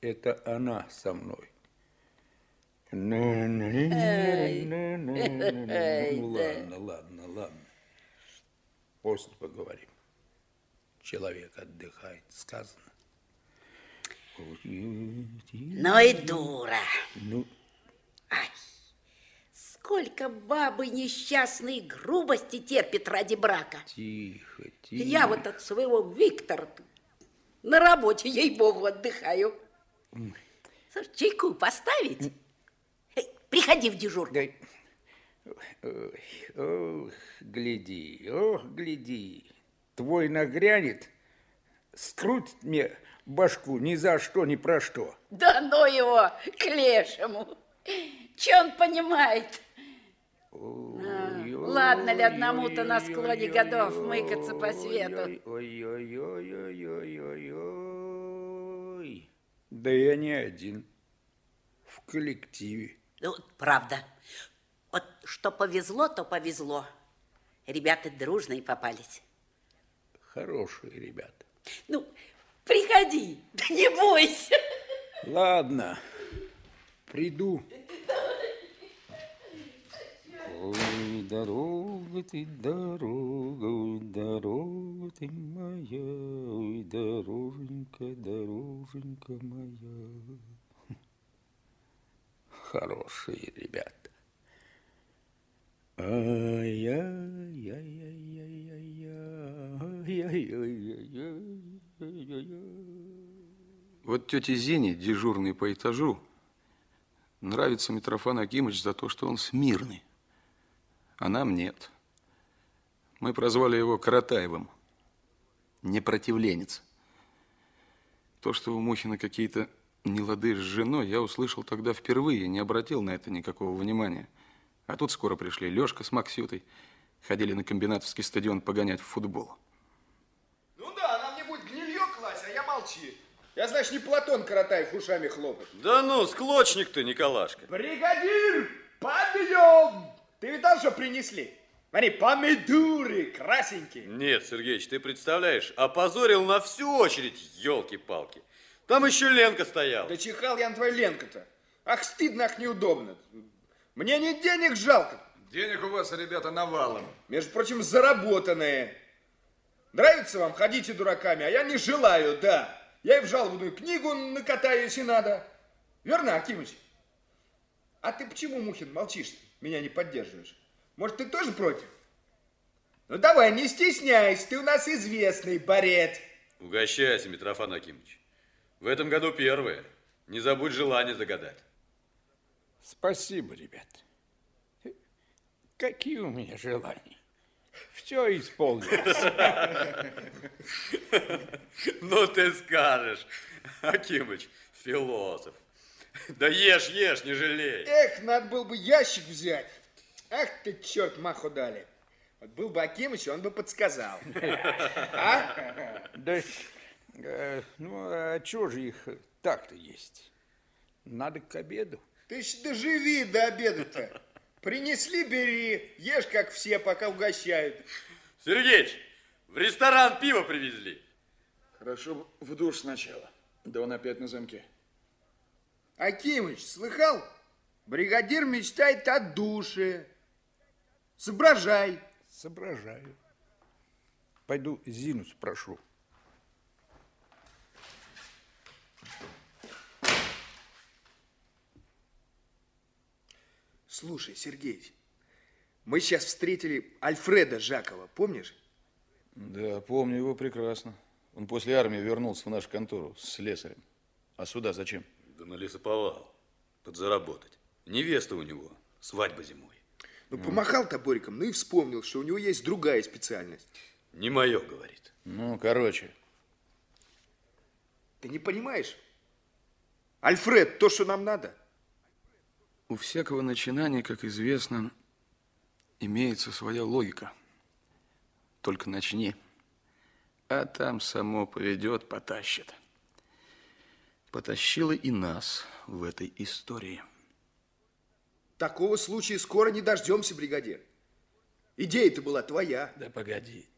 это она со мной. Ну, ладно, ладно, ладно. После поговорим. Человек отдыхает, сказано. Ну и дура. Ну, Ай, сколько бабы несчастной грубости терпит ради брака. тихо, тихо. Я вот от своего Виктора на работе, ей-богу, отдыхаю. Слушай, чайку поставить? Приходи в дежур. Дай. Ой, ох, гляди, ох, гляди. Твой нагрянет, скрутит мне башку ни за что, ни про что. Да ну его к лешему. Че он понимает? А, ладно ли одному-то на склоне годов мыкаться по свету? Ой-ой-ой-ой-ой-ой-ой. Да я не один. В коллективе. Ну, правда. Вот что повезло, то повезло. Ребята дружные попались. Хорошие ребята. Ну, приходи, да не бойся. Ладно, приду. Ой, дорога ты, дорога, ой, дорога ты моя, ой, дороженька, дороженька моя. Хорошие ребята. Вот тете Зине, дежурный по этажу, нравится Митрофан Акимович за то, что он смирный. А нам нет. Мы прозвали его Каратаевым. Непротивленец. То, что у Мухина какие-то нелады с женой, я услышал тогда впервые, не обратил на это никакого внимания. А тут скоро пришли Лёшка с Максютой, ходили на комбинатовский стадион погонять в футбол. Ну да, нам не будет гнилье класть, а я молчи. Я, знаешь, не Платон Каратаев ушами хлопать. Да ну, склочник ты, Николашка. Бригадир, подъем! Ты видал, что принесли? Смотри, помидоры красенькие. Нет, Сергеич, ты представляешь, опозорил на всю очередь, елки-палки. Там еще Ленка стояла. Да чихал я на твою Ленку-то. Ах, стыдно, ах, неудобно. Мне не денег жалко. Денег у вас, ребята, навалом. Между прочим, заработанные. Нравится вам, ходите дураками, а я не желаю, да. Я и в жалобную книгу накатаю, если надо. Верно, Акимыч? А ты почему, Мухин, молчишь? Меня не поддерживаешь. Может, ты тоже против? Ну давай, не стесняйся, ты у нас известный барет. Угощайся, Митрофан Акимович. В этом году первое. Не забудь желание загадать. Спасибо, ребят. Какие у меня желания? Все исполнилось. Ну ты скажешь, Акимыч, философ. Да ешь, ешь, не жалей. Эх, надо было бы ящик взять. Ах ты, черт, маху дали. Вот был бы Акимыч, он бы подсказал. А? Да, э, ну, а что же их так-то есть? Надо к обеду. Ты ж доживи до обеда-то. Принесли, бери, ешь, как все, пока угощают. Сергеич, в ресторан пиво привезли. Хорошо в душ сначала. Да он опять на замке. Акимыч, слыхал? Бригадир мечтает о душе. Соображай. Соображаю. Пойду Зину спрошу. Слушай, Сергей, мы сейчас встретили Альфреда Жакова, помнишь? Да, помню его прекрасно. Он после армии вернулся в нашу контору с слесарем. А сюда зачем? Да на лесоповал. Подзаработать. Невеста у него. Свадьба зимой. Ну, помахал топориком, ну и вспомнил, что у него есть другая специальность. Не мое, говорит. Ну, короче, Ты не понимаешь? Альфред, то, что нам надо. у всякого начинания, как известно, имеется своя логика. Только начни, а там само поведет, потащит. Потащило и нас в этой истории. Такого случая скоро не дождемся, бригадир. Идея-то была твоя. Да погоди.